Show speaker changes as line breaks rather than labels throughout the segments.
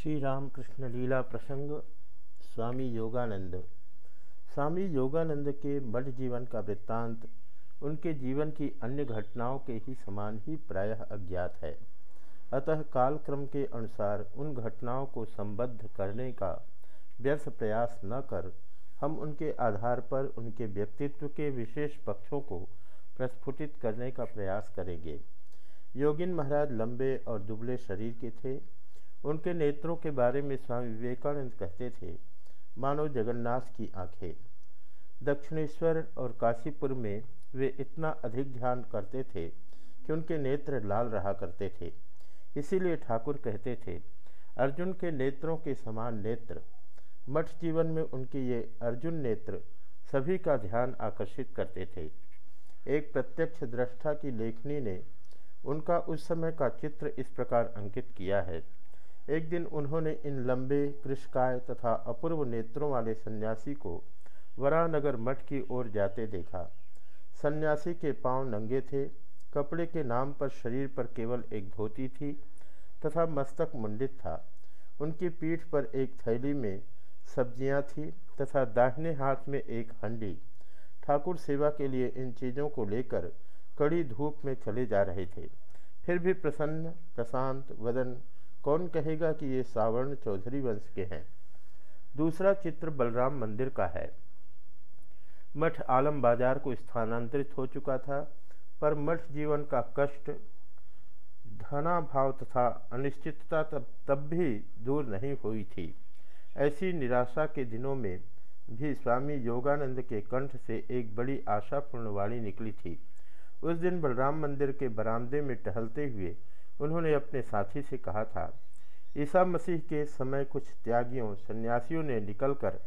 श्री रामकृष्ण लीला प्रसंग, स्वामी योगानंद। स्वामी योगानंद के मठ जीवन का वृत्तांत, उनके जीवन की अन्य घटनाओं के ही समान ही प्रायः अज्ञात है। अतः कालक्रम के अनुसार उन घटनाओं को संबद्ध करने का व्यर्थ प्रयास न कर, हम उनके आधार पर उनके व्यक्तित्व के विशेष पक्षों को प्रस्फुटित करने का प्रयास करेंगे। योगिन महाराज लंबे और दुबले शरीर के थे। उनके नेत्रों के बारे में स्वामी विवेकानंद कहते थे, मानो जगन्नाथ की आँखें। दक्षिणेश्वर और काशीपुर में वे इतना अधिक ध्यान करते थे कि उनके नेत्र लाल रहा करते थे। इसीलिए ठाकुर कहते थे, अर्जुन के नेत्रों के समान नेत्र। मठ जीवन में उनके ये अर्जुन नेत्र सभी का ध्यान आकर्षित करते थे। एक प्रत्यक्ष दृष्टा की लेखनी ने उनका उस समय का चित्र इस प्रकार अंकित किया है। एक दिन उन्होंने इन लंबे कृषकाय तथा अपूर्व नेत्रों वाले सन्यासी को वरानगर मठ की ओर जाते देखा। सन्यासी के पाँव नंगे थे, कपड़े के नाम पर शरीर पर केवल एक धोती थी तथा मस्तक मुंडित था। उनकी पीठ पर एक थैली में सब्ज़ियाँ थी तथा दाहिने हाथ में एक हंडी। ठाकुर सेवा के लिए इन चीज़ों को लेकर कड़ी धूप में चले जा रहे थे। फिर भी प्रसन्न, प्रशांत, वदन कौन कहेगा कि ये सावर्ण चौधरी वंश के हैं? दूसरा चित्र बलराम मंदिर का है। मठ आलम बाज़ार को स्थानांतरित हो चुका था, पर मठ जीवन का कष्ट, धनाभाव तथा अनिश्चितता तब तब भी दूर नहीं हुई थी। ऐसी निराशा के दिनों में भी स्वामी योगानंद के कंठ से एक बड़ी आशापूर्ण वाणी निकली थी। उस दिन बलराम मंदिर के बरामदे में टहलते हुए उन्होंने अपने साथी से कहा था, ईसा मसीह के समय कुछ त्यागियों, सन्यासियों ने निकलकर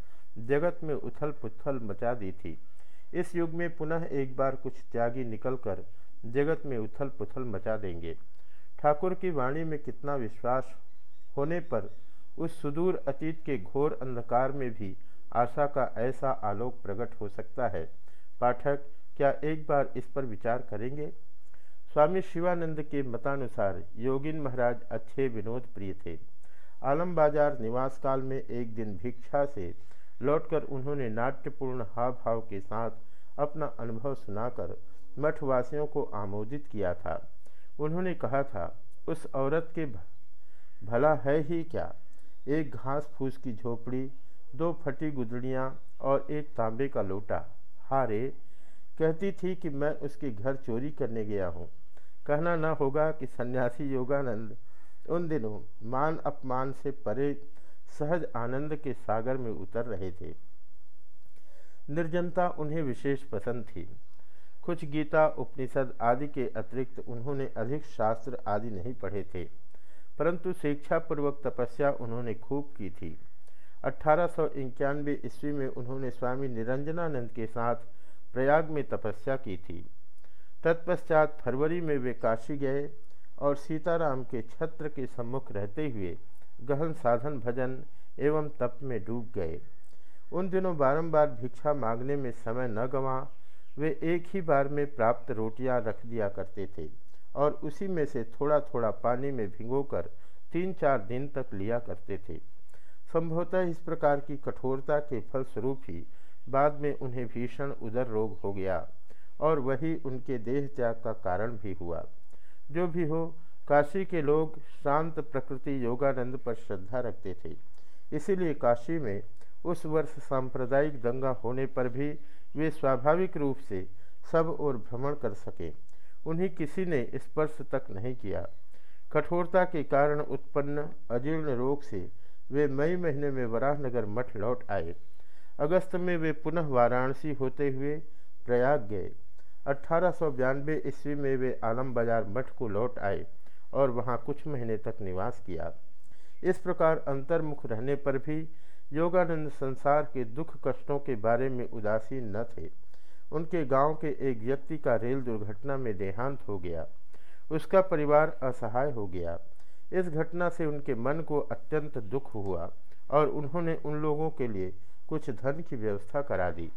जगत में उथल पुथल मचा दी थी। इस युग में पुनः एक बार कुछ त्यागी निकलकर जगत में उथल पुथल मचा देंगे। ठाकुर की वाणी में कितना विश्वास होने पर उस सुदूर अतीत के घोर अंधकार में भी आशा का ऐसा आलोक प्रकट हो सकता है। पाठक, क्या एक बार इस पर विचार करेंगे? स्वामी शिवानंद के मतानुसार योगिन महाराज अच्छे विनोद प्रिय थे। आलम बाज़ार निवास काल में एक दिन भिक्षा से लौटकर उन्होंने नाट्यपूर्ण हाव भाव के साथ अपना अनुभव सुनाकर मठवासियों को आमोदित किया था। उन्होंने कहा था, उस औरत के भला है ही क्या? एक घास फूस की झोपड़ी, दो फटी गुदड़ियाँ और एक तांबे का लोटा। हारे कहती थी कि मैं उसके घर चोरी करने गया हूँ। कहना न होगा कि सन्यासी योगानंद उन दिनों मान अपमान से परे सहज आनंद के सागर में उतर रहे थे। निर्जनता उन्हें विशेष पसंद थी। कुछ गीता, उपनिषद आदि के अतिरिक्त उन्होंने अधिक शास्त्र आदि नहीं पढ़े थे, परंतु शिक्षापूर्वक तपस्या उन्होंने खूब की थी। अठारह सौ ईस्वी में उन्होंने स्वामी निरंजनानंद के साथ प्रयाग में तपस्या की थी। तत्पश्चात फरवरी में वे काशी गए और सीताराम के छत्र के सम्मुख रहते हुए गहन साधन भजन एवं तप में डूब गए। उन दिनों बारंबार भिक्षा मांगने में समय न गंवा वे एक ही बार में प्राप्त रोटियाँ रख दिया करते थे और उसी में से थोड़ा थोड़ा पानी में भिगोकर तीन चार दिन तक लिया करते थे। संभवतः इस प्रकार की कठोरता के फलस्वरूप ही बाद में उन्हें भीषण उदर रोग हो गया और वही उनके देह त्याग का कारण भी हुआ। जो भी हो, काशी के लोग शांत प्रकृति योगानंद पर श्रद्धा रखते थे। इसीलिए काशी में उस वर्ष सांप्रदायिक दंगा होने पर भी वे स्वाभाविक रूप से सब और भ्रमण कर सके। उन्हें किसी ने स्पर्श तक नहीं किया। कठोरता के कारण उत्पन्न अजीर्ण रोग से वे मई महीने में वराहनगर मठ लौट आए। अगस्त में वे पुनः वाराणसी होते हुए प्रयाग गए। अट्ठारह ईस्वी में वे आलम बाज़ार मठ को लौट आए और वहाँ कुछ महीने तक निवास किया। इस प्रकार अंतर्मुख रहने पर भी योगानंद संसार के दुख कष्टों के बारे में उदासीन न थे। उनके गाँव के एक व्यक्ति का रेल दुर्घटना में देहांत हो गया। उसका परिवार असहाय हो गया। इस घटना से उनके मन को अत्यंत दुख हुआ और उन्होंने उन लोगों के लिए कुछ धन की व्यवस्था करा दी।